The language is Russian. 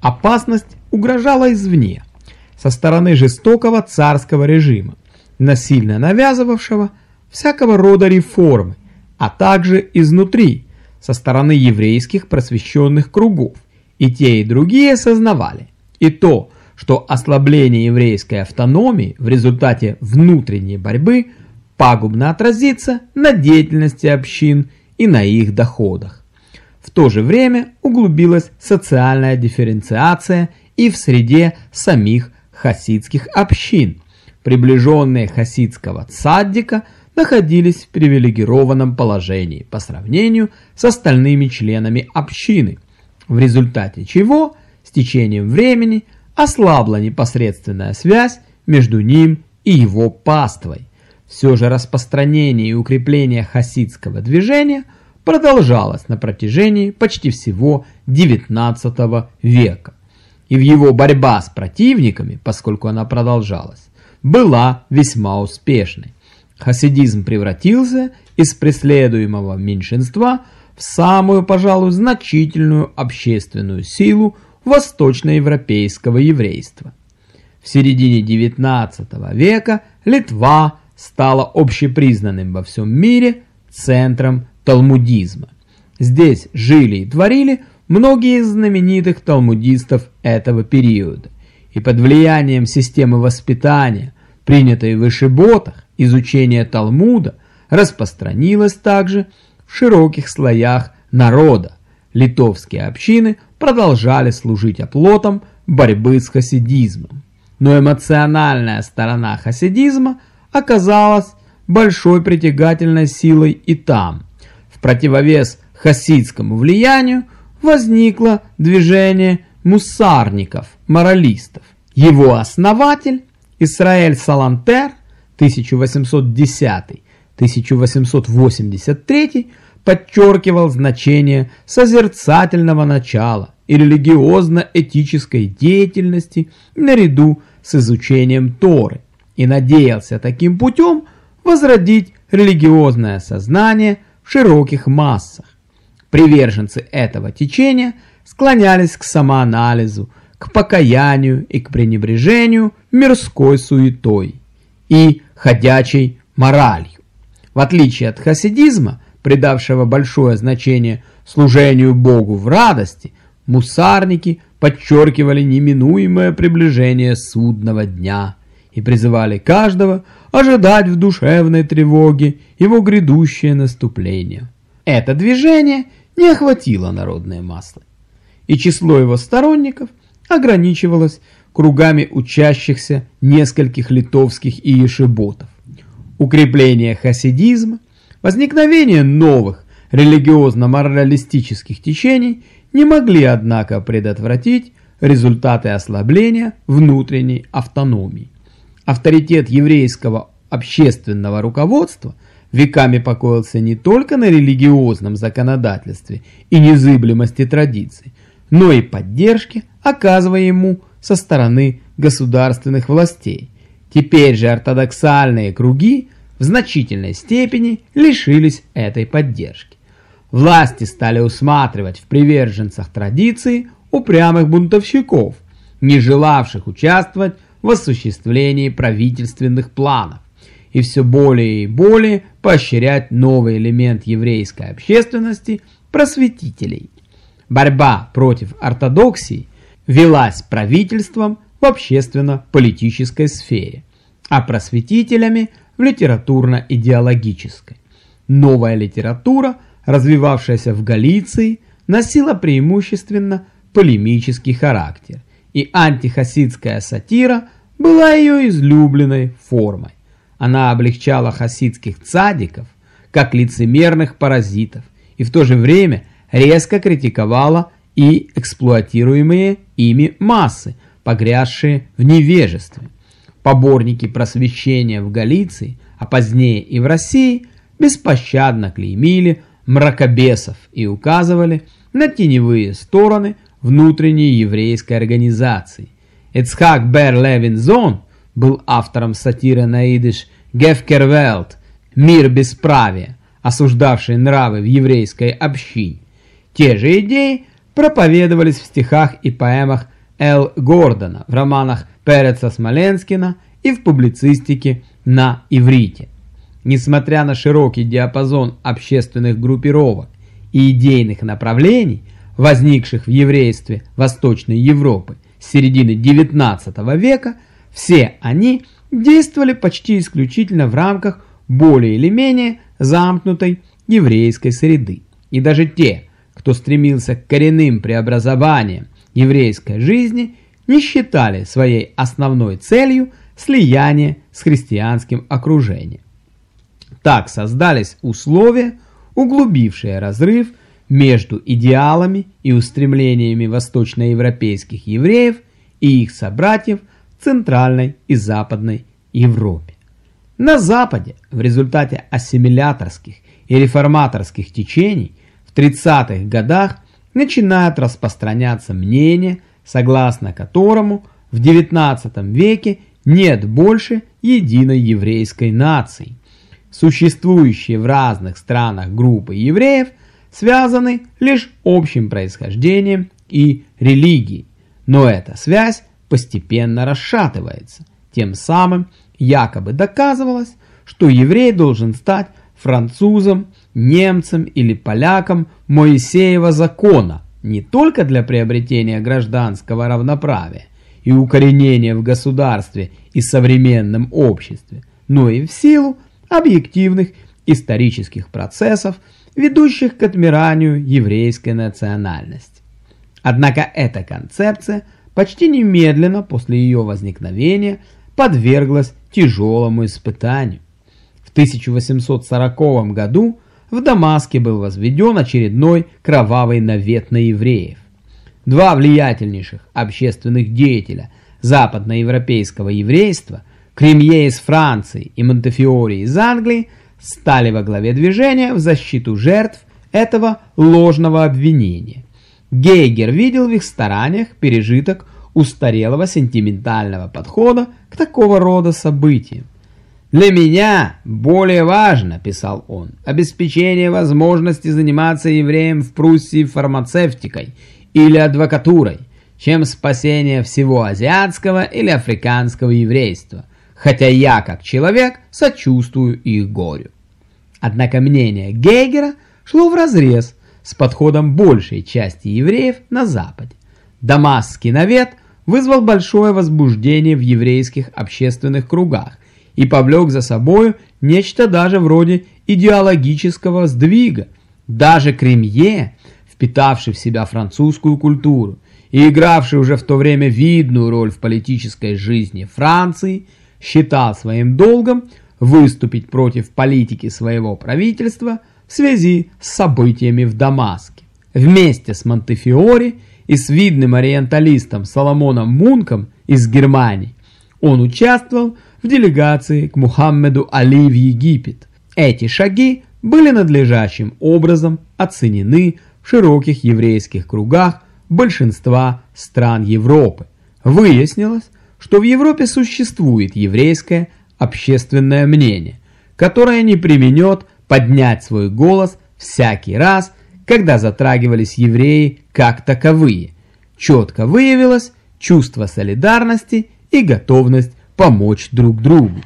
Опасность угрожала извне, со стороны жестокого царского режима, насильно навязывавшего всякого рода реформы, а также изнутри, со стороны еврейских просвещенных кругов. И те, и другие осознавали и то, что ослабление еврейской автономии в результате внутренней борьбы пагубно отразится на деятельности общин и на их доходах. В то же время углубилась социальная дифференциация и в среде самих хасидских общин. Приближенные хасидского цаддика находились в привилегированном положении по сравнению с остальными членами общины, в результате чего с течением времени – ослабла непосредственная связь между ним и его паствой. Все же распространение и укрепление хасидского движения продолжалось на протяжении почти всего XIX века. И в его борьба с противниками, поскольку она продолжалась, была весьма успешной. Хасидизм превратился из преследуемого меньшинства в самую, пожалуй, значительную общественную силу восточноевропейского еврейства. В середине XIX века Литва стала общепризнанным во всем мире центром талмудизма. Здесь жили и творили многие из знаменитых талмудистов этого периода, и под влиянием системы воспитания, принятой в Ишиботах, изучение Талмуда распространилось также в широких слоях народа. Литовские общины – продолжали служить оплотом борьбы с хасидизмом. Но эмоциональная сторона хасидизма оказалась большой притягательной силой и там. Противовес хасидскому влиянию возникло движение мусарников, моралистов. Его основатель Исраэль Салантер 1810-1883 подчеркивал значение созерцательного начала и религиозно-этической деятельности наряду с изучением Торы и надеялся таким путем возродить религиозное сознание широких массах. Приверженцы этого течения склонялись к самоанализу, к покаянию и к пренебрежению мирской суетой и ходячей моралью. В отличие от хасидизма, придавшего большое значение служению Богу в радости, мусарники подчеркивали неминуемое приближение судного дня и призывали каждого ожидать в душевной тревоге его грядущее наступление. Это движение не охватило народные массы, и число его сторонников ограничивалось кругами учащихся нескольких литовских и ешеботов. Укрепление хасидизма – Возникновение новых религиозно-моралистических течений не могли, однако, предотвратить результаты ослабления внутренней автономии. Авторитет еврейского общественного руководства веками покоился не только на религиозном законодательстве и незыблемости традиций, но и поддержке, оказываемой ему со стороны государственных властей. Теперь же ортодоксальные круги – в значительной степени лишились этой поддержки. Власти стали усматривать в приверженцах традиции упрямых бунтовщиков, не желавших участвовать в осуществлении правительственных планов, и все более и более поощрять новый элемент еврейской общественности – просветителей. Борьба против ортодоксии велась правительством в общественно-политической сфере, а просветителями в литературно-идеологической. Новая литература, развивавшаяся в Галиции, носила преимущественно полемический характер, и антихасидская сатира была ее излюбленной формой. Она облегчала хасидских цадиков, как лицемерных паразитов, и в то же время резко критиковала и эксплуатируемые ими массы, погрязшие в невежестве. Поборники просвещения в Галиции, а позднее и в России, беспощадно клеймили мракобесов и указывали на теневые стороны внутренней еврейской организации. Эцхак Бер Левинзон был автором сатиры на идыш «Гефкервелт» «Мир бесправия», осуждавший нравы в еврейской общине. Те же идеи проповедовались в стихах и поэмах Л. Гордона, в романах Переца Смоленскина и в публицистике на иврите. Несмотря на широкий диапазон общественных группировок и идейных направлений, возникших в еврействе Восточной Европы с середины XIX века, все они действовали почти исключительно в рамках более или менее замкнутой еврейской среды. И даже те, кто стремился к коренным преобразованиям еврейской жизни, не считали своей основной целью слияние с христианским окружением. Так создались условия, углубившие разрыв между идеалами и устремлениями восточноевропейских евреев и их собратьев в Центральной и Западной Европе. На Западе в результате ассимиляторских и реформаторских течений в 30-х годах начинает распространяться мнение, согласно которому в XIX веке нет больше единой еврейской нации. Существующие в разных странах группы евреев связаны лишь общим происхождением и религией, но эта связь постепенно расшатывается. Тем самым якобы доказывалось, что еврей должен стать французом, немцем или поляком Моисеева закона не только для приобретения гражданского равноправия и укоренения в государстве и современном обществе, но и в силу объективных исторических процессов, ведущих к отмиранию еврейской национальности. Однако эта концепция почти немедленно после ее возникновения подверглась тяжелому испытанию. В 1840 году в Дамаске был возведен очередной кровавый навет на евреев. Два влиятельнейших общественных деятеля западноевропейского еврейства, Кремье из Франции и Монтефиори из Англии, стали во главе движения в защиту жертв этого ложного обвинения. Гейгер видел в их стараниях пережиток устарелого сентиментального подхода к такого рода событиям. «Для меня более важно, — писал он, — обеспечение возможности заниматься евреем в Пруссии фармацевтикой или адвокатурой, чем спасение всего азиатского или африканского еврейства, хотя я, как человек, сочувствую их горю». Однако мнение Гейгера шло вразрез с подходом большей части евреев на Западе. Дамасский навет вызвал большое возбуждение в еврейских общественных кругах и повлек за собою нечто даже вроде идеологического сдвига. Даже Кремье, впитавший в себя французскую культуру и игравший уже в то время видную роль в политической жизни Франции, считал своим долгом выступить против политики своего правительства в связи с событиями в Дамаске. Вместе с Монтефиори и с видным ориенталистом Соломоном Мунком из Германии он участвовал в делегации к Мухаммеду Али в Египет. Эти шаги были надлежащим образом оценены в широких еврейских кругах большинства стран Европы. Выяснилось, что в Европе существует еврейское общественное мнение, которое не применет поднять свой голос всякий раз, когда затрагивались евреи как таковые. Четко выявилось чувство солидарности и готовность помочь друг другу.